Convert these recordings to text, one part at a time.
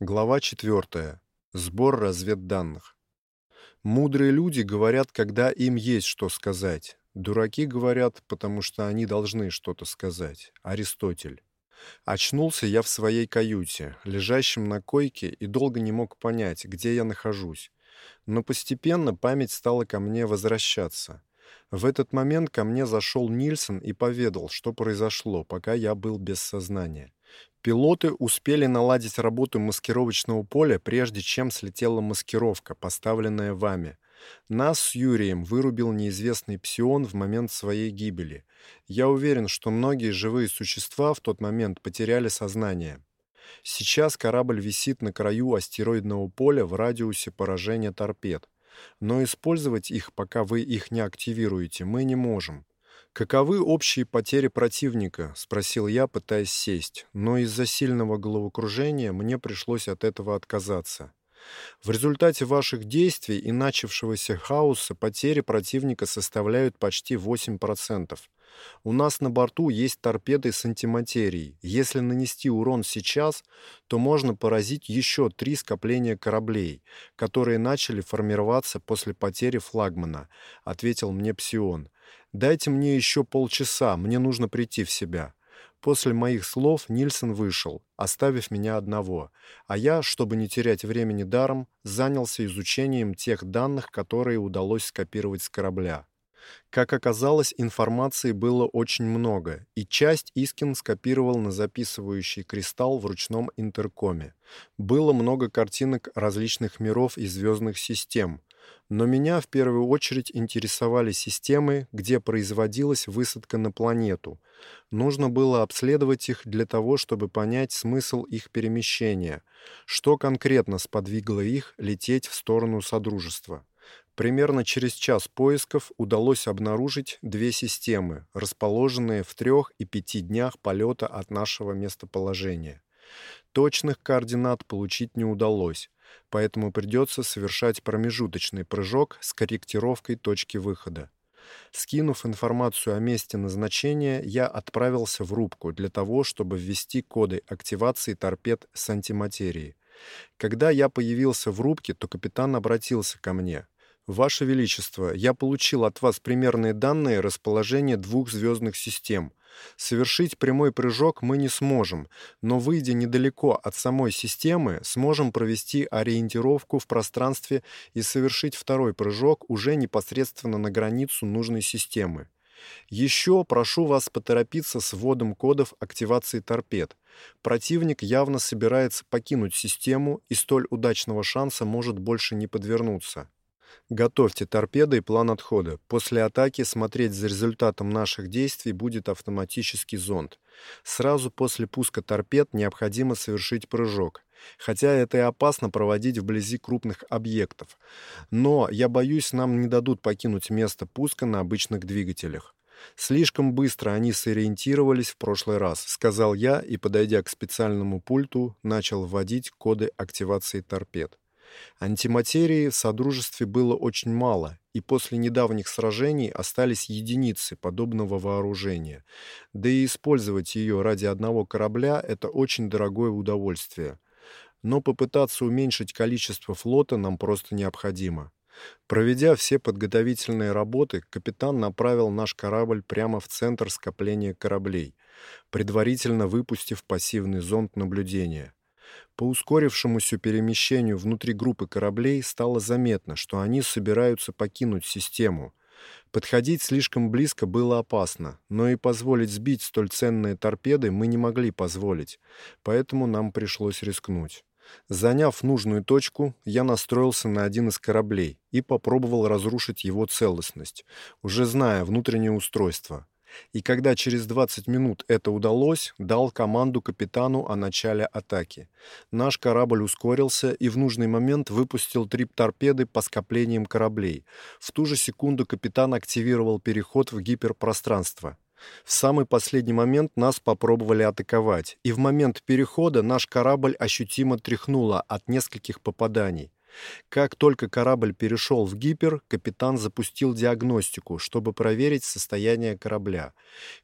Глава 4. Сбор разведданных. Мудрые люди говорят, когда им есть что сказать. Дураки говорят, потому что они должны что-то сказать. Аристотель. Очнулся я в своей каюте, лежащем на койке, и долго не мог понять, где я нахожусь. Но постепенно память стала ко мне возвращаться. В этот момент ко мне зашел Нильсон и поведал, что произошло, пока я был без сознания. Пилоты успели наладить работу маскировочного поля, прежде чем слетела маскировка, поставленная вами. Нас с Юрием вырубил неизвестный псион в момент своей гибели. Я уверен, что многие живые существа в тот момент потеряли сознание. Сейчас корабль висит на краю астероидного поля в радиусе поражения торпед. Но использовать их, пока вы их не активируете, мы не можем. «Каковы общие потери противника?» — спросил я, пытаясь сесть, но из-за сильного головокружения мне пришлось от этого отказаться. В результате ваших действий и начавшегося хаоса потери противника составляют почти 8%. У нас на борту есть торпеды с антиматерией. Если нанести урон сейчас, то можно поразить еще три скопления кораблей, которые начали формироваться после потери флагмана, ответил мне Псион. Дайте мне еще полчаса, мне нужно прийти в себя. После моих слов Нильсон вышел, оставив меня одного, а я, чтобы не терять времени даром, занялся изучением тех данных, которые удалось скопировать с корабля. Как оказалось, информации было очень много, и часть Искин скопировал на записывающий кристалл в ручном интеркоме. Было много картинок различных миров и звездных систем, но меня в первую очередь интересовали системы, где производилась высадка на планету. Нужно было обследовать их для того, чтобы понять смысл их перемещения, что конкретно сподвигло их лететь в сторону Содружества. Примерно через час поисков удалось обнаружить две системы, расположенные в трех и пяти днях полета от нашего местоположения. Точных координат получить не удалось, поэтому придется совершать промежуточный прыжок с корректировкой точки выхода. Скинув информацию о месте назначения, я отправился в рубку для того, чтобы ввести коды активации торпед с антиматерией. Когда я появился в рубке, то капитан обратился ко мне — Ваше Величество, я получил от вас примерные данные расположения двух звездных систем. Совершить прямой прыжок мы не сможем, но выйдя недалеко от самой системы, сможем провести ориентировку в пространстве и совершить второй прыжок уже непосредственно на границу нужной системы. Еще прошу вас поторопиться с вводом кодов активации торпед. Противник явно собирается покинуть систему, и столь удачного шанса может больше не подвернуться. Готовьте торпеды и план отхода. После атаки смотреть за результатом наших действий будет автоматический зонд. Сразу после пуска торпед необходимо совершить прыжок. Хотя это и опасно проводить вблизи крупных объектов. Но, я боюсь, нам не дадут покинуть место пуска на обычных двигателях. Слишком быстро они сориентировались в прошлый раз, сказал я и, подойдя к специальному пульту, начал вводить коды активации торпед. Антиматерии в Содружестве было очень мало, и после недавних сражений остались единицы подобного вооружения. Да и использовать ее ради одного корабля – это очень дорогое удовольствие. Но попытаться уменьшить количество флота нам просто необходимо. Проведя все подготовительные работы, капитан направил наш корабль прямо в центр скопления кораблей, предварительно выпустив пассивный зонд наблюдения. По ускорившемуся перемещению внутри группы кораблей стало заметно, что они собираются покинуть систему. Подходить слишком близко было опасно, но и позволить сбить столь ценные торпеды мы не могли позволить, поэтому нам пришлось рискнуть. Заняв нужную точку, я настроился на один из кораблей и попробовал разрушить его целостность, уже зная внутреннее устройство — и когда через 20 минут это удалось, дал команду капитану о начале атаки. Наш корабль ускорился и в нужный момент выпустил три торпеды по скоплениям кораблей. В ту же секунду капитан активировал переход в гиперпространство. В самый последний момент нас попробовали атаковать, и в момент перехода наш корабль ощутимо тряхнуло от нескольких попаданий. Как только корабль перешел в гипер, капитан запустил диагностику, чтобы проверить состояние корабля.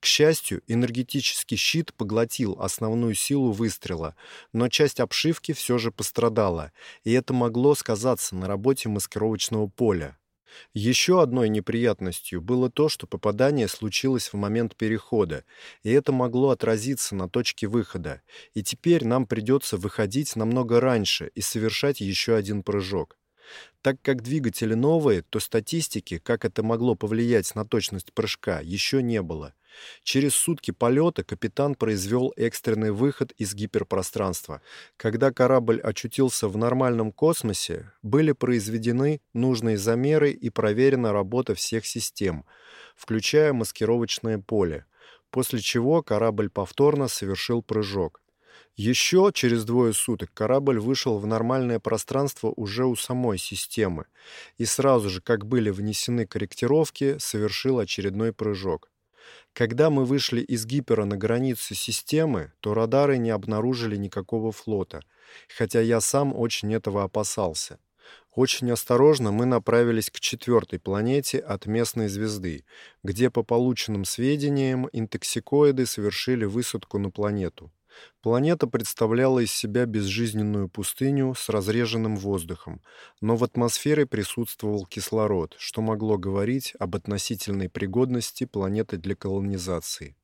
К счастью, энергетический щит поглотил основную силу выстрела, но часть обшивки все же пострадала, и это могло сказаться на работе маскировочного поля. Еще одной неприятностью было то, что попадание случилось в момент перехода, и это могло отразиться на точке выхода, и теперь нам придется выходить намного раньше и совершать еще один прыжок. Так как двигатели новые, то статистики, как это могло повлиять на точность прыжка, еще не было. Через сутки полета капитан произвел экстренный выход из гиперпространства. Когда корабль очутился в нормальном космосе, были произведены нужные замеры и проверена работа всех систем, включая маскировочное поле, после чего корабль повторно совершил прыжок. Еще через двое суток корабль вышел в нормальное пространство уже у самой системы и сразу же, как были внесены корректировки, совершил очередной прыжок. Когда мы вышли из гипера на границу системы, то радары не обнаружили никакого флота, хотя я сам очень этого опасался. Очень осторожно мы направились к четвертой планете от местной звезды, где по полученным сведениям интоксикоиды совершили высадку на планету. Планета представляла из себя безжизненную пустыню с разреженным воздухом, но в атмосфере присутствовал кислород, что могло говорить об относительной пригодности планеты для колонизации.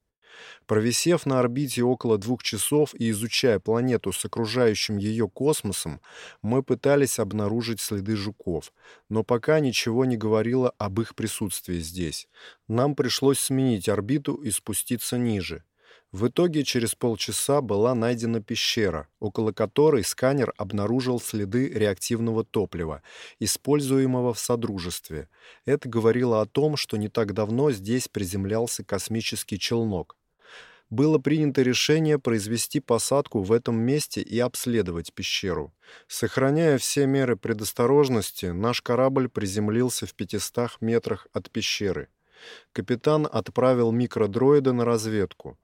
Провисев на орбите около двух часов и изучая планету с окружающим ее космосом, мы пытались обнаружить следы жуков, но пока ничего не говорило об их присутствии здесь. Нам пришлось сменить орбиту и спуститься ниже. В итоге через полчаса была найдена пещера, около которой сканер обнаружил следы реактивного топлива, используемого в содружестве. Это говорило о том, что не так давно здесь приземлялся космический челнок. Было принято решение произвести посадку в этом месте и обследовать пещеру. Сохраняя все меры предосторожности, наш корабль приземлился в 500 метрах от пещеры. Капитан отправил микродроида на разведку.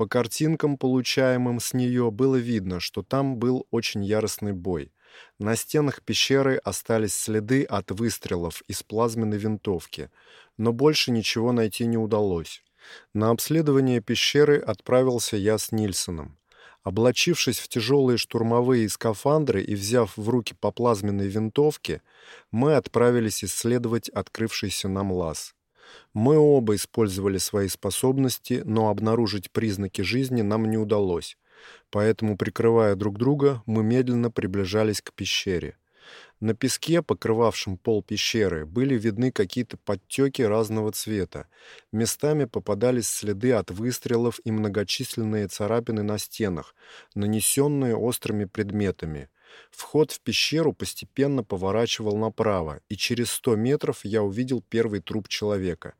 По картинкам, получаемым с нее, было видно, что там был очень яростный бой. На стенах пещеры остались следы от выстрелов из плазменной винтовки, но больше ничего найти не удалось. На обследование пещеры отправился я с Нильсоном. Облачившись в тяжелые штурмовые скафандры и взяв в руки по плазменной винтовке, мы отправились исследовать открывшийся нам лаз. Мы оба использовали свои способности, но обнаружить признаки жизни нам не удалось. Поэтому, прикрывая друг друга, мы медленно приближались к пещере. На песке, покрывавшем пол пещеры, были видны какие-то подтеки разного цвета. Местами попадались следы от выстрелов и многочисленные царапины на стенах, нанесенные острыми предметами. Вход в пещеру постепенно поворачивал направо, и через сто метров я увидел первый труп человека,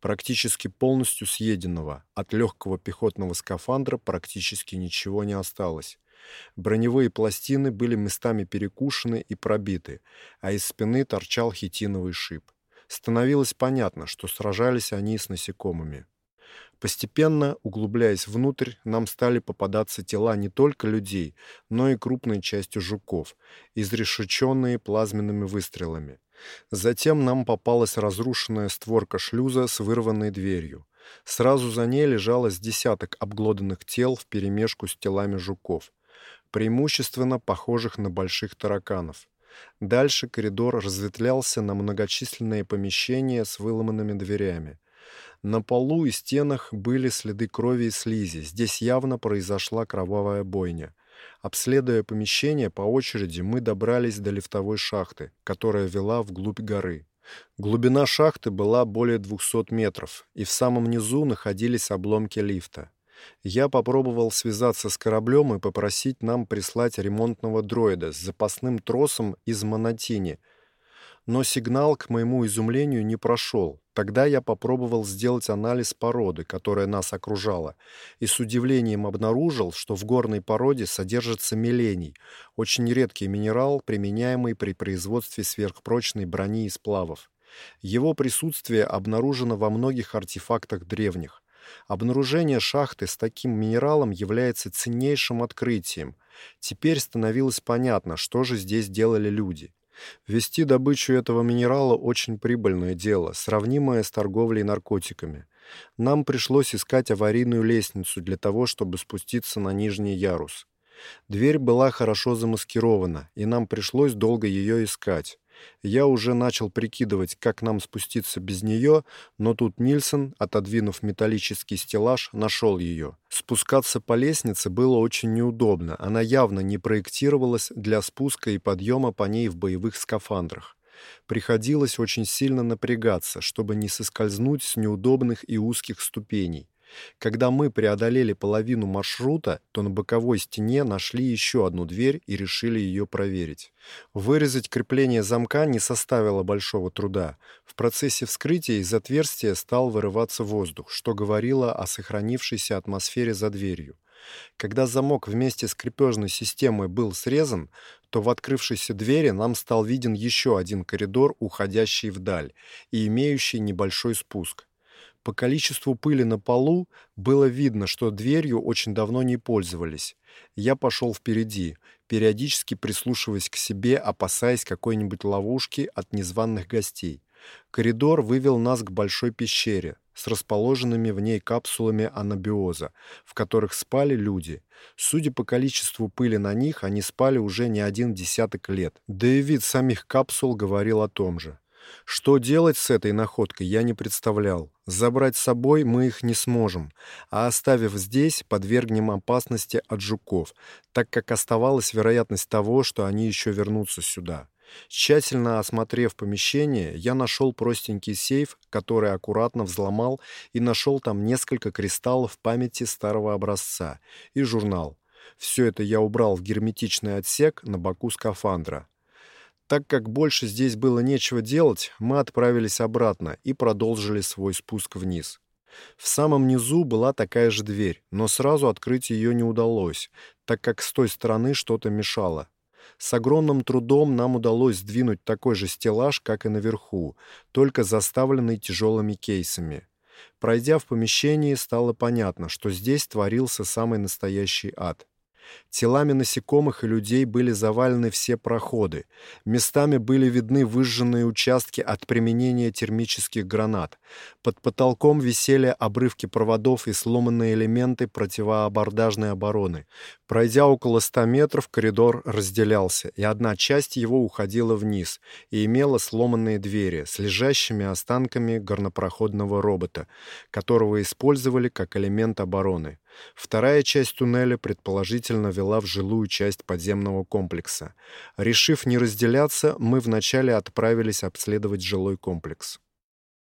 практически полностью съеденного. От легкого пехотного скафандра практически ничего не осталось. Броневые пластины были местами перекушены и пробиты, а из спины торчал хитиновый шип. Становилось понятно, что сражались они с насекомыми. Постепенно, углубляясь внутрь, нам стали попадаться тела не только людей, но и крупной частью жуков, изрешеченные плазменными выстрелами. Затем нам попалась разрушенная створка шлюза с вырванной дверью. Сразу за ней лежало с десяток обглоданных тел вперемешку с телами жуков, преимущественно похожих на больших тараканов. Дальше коридор разветвлялся на многочисленные помещения с выломанными дверями. На полу и стенах были следы крови и слизи. Здесь явно произошла кровавая бойня. Обследуя помещение по очереди, мы добрались до лифтовой шахты, которая вела вглубь горы. Глубина шахты была более 200 метров, и в самом низу находились обломки лифта. Я попробовал связаться с кораблем и попросить нам прислать ремонтного дроида с запасным тросом из монотини – но сигнал, к моему изумлению, не прошел. Тогда я попробовал сделать анализ породы, которая нас окружала, и с удивлением обнаружил, что в горной породе содержится мелений, очень редкий минерал, применяемый при производстве сверхпрочной брони и сплавов. Его присутствие обнаружено во многих артефактах древних. Обнаружение шахты с таким минералом является ценнейшим открытием. Теперь становилось понятно, что же здесь делали люди – Вести добычу этого минерала очень прибыльное дело, сравнимое с торговлей наркотиками. Нам пришлось искать аварийную лестницу для того, чтобы спуститься на нижний ярус. Дверь была хорошо замаскирована, и нам пришлось долго ее искать. Я уже начал прикидывать, как нам спуститься без нее, но тут Нильсон, отодвинув металлический стеллаж, нашел ее. Спускаться по лестнице было очень неудобно. Она явно не проектировалась для спуска и подъема по ней в боевых скафандрах. Приходилось очень сильно напрягаться, чтобы не соскользнуть с неудобных и узких ступеней. Когда мы преодолели половину маршрута, то на боковой стене нашли еще одну дверь и решили ее проверить. Вырезать крепление замка не составило большого труда. В процессе вскрытия из отверстия стал вырываться воздух, что говорило о сохранившейся атмосфере за дверью. Когда замок вместе с крепежной системой был срезан, то в открывшейся двери нам стал виден еще один коридор, уходящий вдаль и имеющий небольшой спуск. По количеству пыли на полу было видно, что дверью очень давно не пользовались. Я пошел впереди, периодически прислушиваясь к себе, опасаясь какой-нибудь ловушки от незваных гостей. Коридор вывел нас к большой пещере с расположенными в ней капсулами анабиоза, в которых спали люди. Судя по количеству пыли на них, они спали уже не один десяток лет. Да и вид самих капсул говорил о том же. Что делать с этой находкой, я не представлял. Забрать с собой мы их не сможем, а оставив здесь, подвергнем опасности от жуков, так как оставалась вероятность того, что они еще вернутся сюда. Тщательно осмотрев помещение, я нашел простенький сейф, который аккуратно взломал и нашел там несколько кристаллов памяти старого образца и журнал. Все это я убрал в герметичный отсек на боку скафандра. Так как больше здесь было нечего делать, мы отправились обратно и продолжили свой спуск вниз. В самом низу была такая же дверь, но сразу открыть ее не удалось, так как с той стороны что-то мешало. С огромным трудом нам удалось сдвинуть такой же стеллаж, как и наверху, только заставленный тяжелыми кейсами. Пройдя в помещении, стало понятно, что здесь творился самый настоящий ад. Телами насекомых и людей были завалены все проходы. Местами были видны выжженные участки от применения термических гранат. Под потолком висели обрывки проводов и сломанные элементы противоабордажной обороны. Пройдя около ста метров, коридор разделялся, и одна часть его уходила вниз и имела сломанные двери с лежащими останками горнопроходного робота, которого использовали как элемент обороны. Вторая часть туннеля предположительно вела в жилую часть подземного комплекса. Решив не разделяться, мы вначале отправились обследовать жилой комплекс.